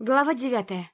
Глава девятая.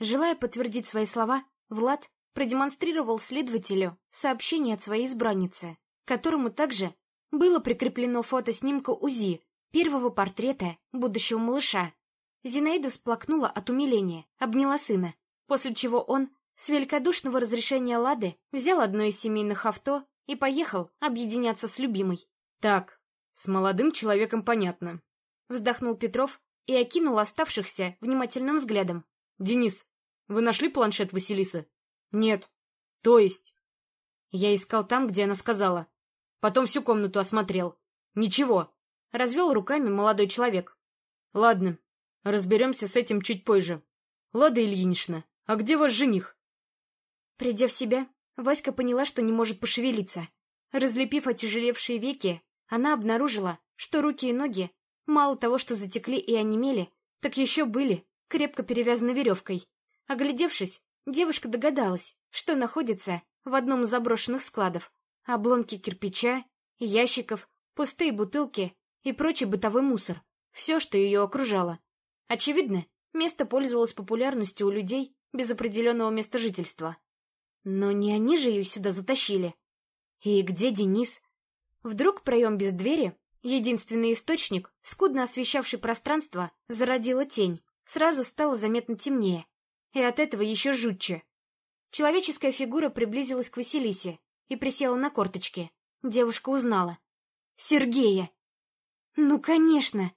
Желая подтвердить свои слова, Влад продемонстрировал следователю сообщение от своей избранницы, которому также было прикреплено фото снимка УЗИ первого портрета будущего малыша. Зинаида всплакнула от умиления, обняла сына, после чего он, с великодушного разрешения Лады, взял одно из семейных авто и поехал объединяться с любимой. «Так, с молодым человеком понятно», — вздохнул Петров и окинул оставшихся внимательным взглядом. «Денис, вы нашли планшет Василисы?» «Нет». «То есть?» Я искал там, где она сказала. Потом всю комнату осмотрел. Ничего. Развел руками молодой человек. Ладно, разберемся с этим чуть позже. Лада Ильинична, а где ваш жених? Придя в себя, Васька поняла, что не может пошевелиться. Разлепив отяжелевшие веки, она обнаружила, что руки и ноги мало того, что затекли и онемели, так еще были крепко перевязаны веревкой. Оглядевшись, девушка догадалась, что находится в одном из заброшенных складов. Обломки кирпича, ящиков, пустые бутылки и прочий бытовой мусор. Все, что ее окружало. Очевидно, место пользовалось популярностью у людей без определенного места жительства. Но не они же ее сюда затащили. И где Денис? Вдруг проем без двери, единственный источник, скудно освещавший пространство, зародила тень. Сразу стало заметно темнее. И от этого еще жутче. Человеческая фигура приблизилась к Василисе и присела на корточки. Девушка узнала. Сергея! Ну, конечно!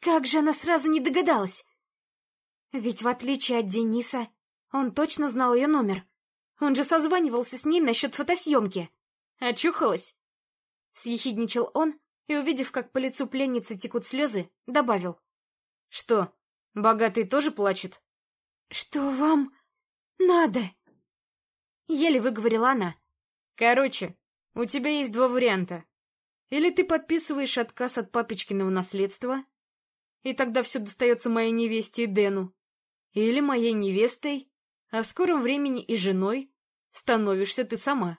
Как же она сразу не догадалась? Ведь в отличие от Дениса, он точно знал ее номер. Он же созванивался с ней насчет фотосъемки. Очухалась? Съехидничал он и, увидев, как по лицу пленницы текут слезы, добавил. Что, богатые тоже плачут? Что вам надо? Еле выговорила она. Короче, у тебя есть два варианта. Или ты подписываешь отказ от папечкиного наследства, и тогда все достается моей невесте и Дэну. Или моей невестой, а в скором времени и женой, становишься ты сама.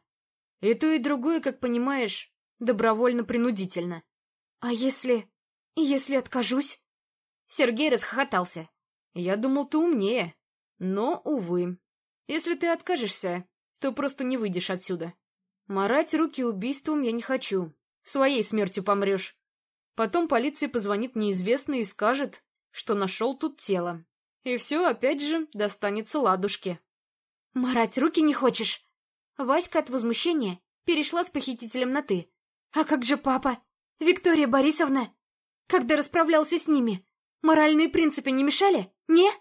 И то, и другое, как понимаешь, добровольно-принудительно. А если... если откажусь? Сергей расхохотался. Я думал, ты умнее. Но, увы. Если ты откажешься, то просто не выйдешь отсюда. Марать руки убийством я не хочу. Своей смертью помрешь. Потом полиция позвонит неизвестный и скажет, что нашел тут тело. И все, опять же, достанется ладушке. «Марать руки не хочешь?» Васька от возмущения перешла с похитителем на «ты». «А как же папа? Виктория Борисовна? Когда расправлялся с ними, моральные принципы не мешали? Не?»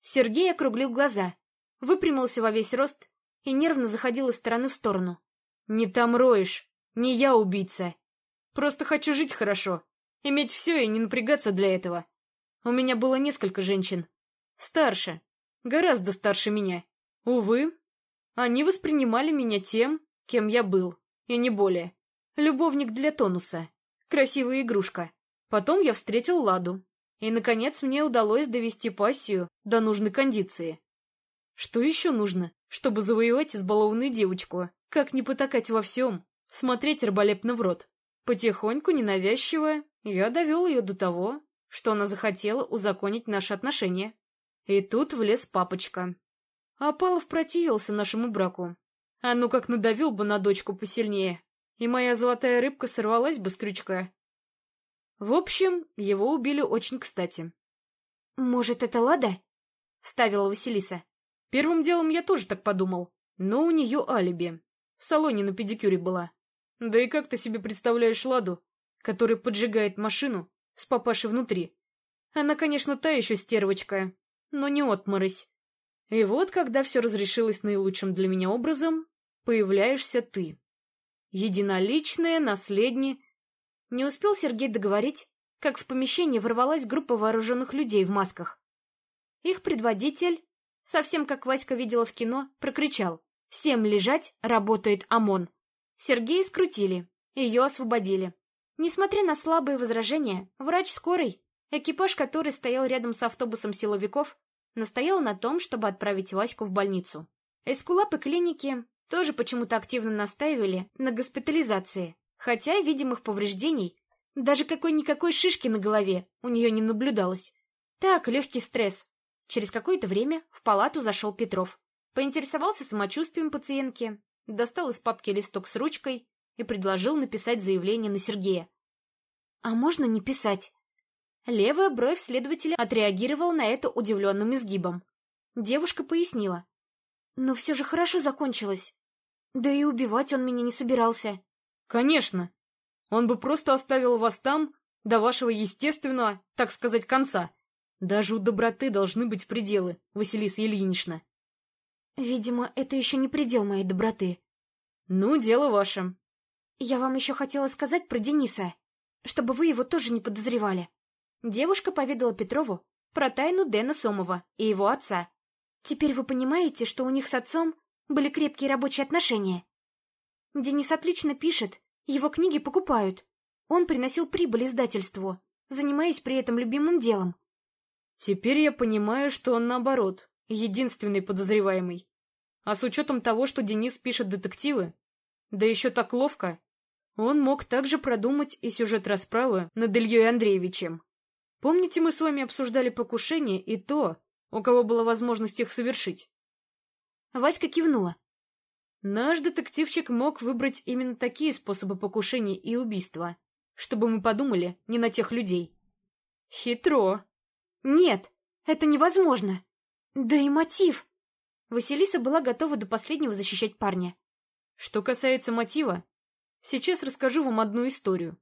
Сергей округлил глаза, выпрямился во весь рост и нервно заходил из стороны в сторону. «Не там роешь, не я убийца. Просто хочу жить хорошо, иметь все и не напрягаться для этого. У меня было несколько женщин. Старше, гораздо старше меня. Увы, они воспринимали меня тем, кем я был, и не более. Любовник для тонуса. Красивая игрушка. Потом я встретил Ладу. И, наконец, мне удалось довести пассию до нужной кондиции. Что еще нужно, чтобы завоевать избалованную девочку? Как не потакать во всем? Смотреть раболепно в рот. Потихоньку, ненавязчиво, я довел ее до того, что она захотела узаконить наши отношения. И тут влез папочка. Апалов противился нашему браку. А ну как надавил бы на дочку посильнее, и моя золотая рыбка сорвалась бы с крючка. В общем, его убили очень кстати. — Может, это Лада? — вставила Василиса. Первым делом я тоже так подумал, но у нее алиби. В салоне на педикюре была. Да и как ты себе представляешь Ладу, которая поджигает машину с папашей внутри? Она, конечно, та еще стервочка, но не отморозь. И вот, когда все разрешилось наилучшим для меня образом, появляешься ты. Единоличная, наследни... Не успел Сергей договорить, как в помещение ворвалась группа вооруженных людей в масках. Их предводитель, совсем как Васька видела в кино, прокричал «Всем лежать, работает ОМОН!». Сергея скрутили, ее освободили. Несмотря на слабые возражения, врач скорой, экипаж, который стоял рядом с автобусом силовиков, настояла на том, чтобы отправить Ваську в больницу. Эскулапы клиники тоже почему-то активно настаивали на госпитализации, хотя видимых повреждений, даже какой-никакой шишки на голове у нее не наблюдалось. Так, легкий стресс, Через какое-то время в палату зашел Петров. Поинтересовался самочувствием пациентки, достал из папки листок с ручкой и предложил написать заявление на Сергея. «А можно не писать?» Левая бровь следователя отреагировала на это удивленным изгибом. Девушка пояснила. «Но все же хорошо закончилось. Да и убивать он меня не собирался». «Конечно. Он бы просто оставил вас там до вашего естественного, так сказать, конца. Даже у доброты должны быть пределы, Василиса Ильинична». «Видимо, это еще не предел моей доброты». «Ну, дело ваше». «Я вам еще хотела сказать про Дениса, чтобы вы его тоже не подозревали». Девушка поведала Петрову про тайну Дэна Сомова и его отца. Теперь вы понимаете, что у них с отцом были крепкие рабочие отношения. Денис отлично пишет, его книги покупают. Он приносил прибыль издательству, занимаясь при этом любимым делом. Теперь я понимаю, что он наоборот, единственный подозреваемый. А с учетом того, что Денис пишет детективы, да еще так ловко, он мог также продумать и сюжет расправы над Ильей Андреевичем. Помните, мы с вами обсуждали покушение и то, у кого была возможность их совершить? Васька кивнула. Наш детективчик мог выбрать именно такие способы покушения и убийства, чтобы мы подумали не на тех людей. Хитро. Нет, это невозможно. Да и мотив. Василиса была готова до последнего защищать парня. Что касается мотива, сейчас расскажу вам одну историю.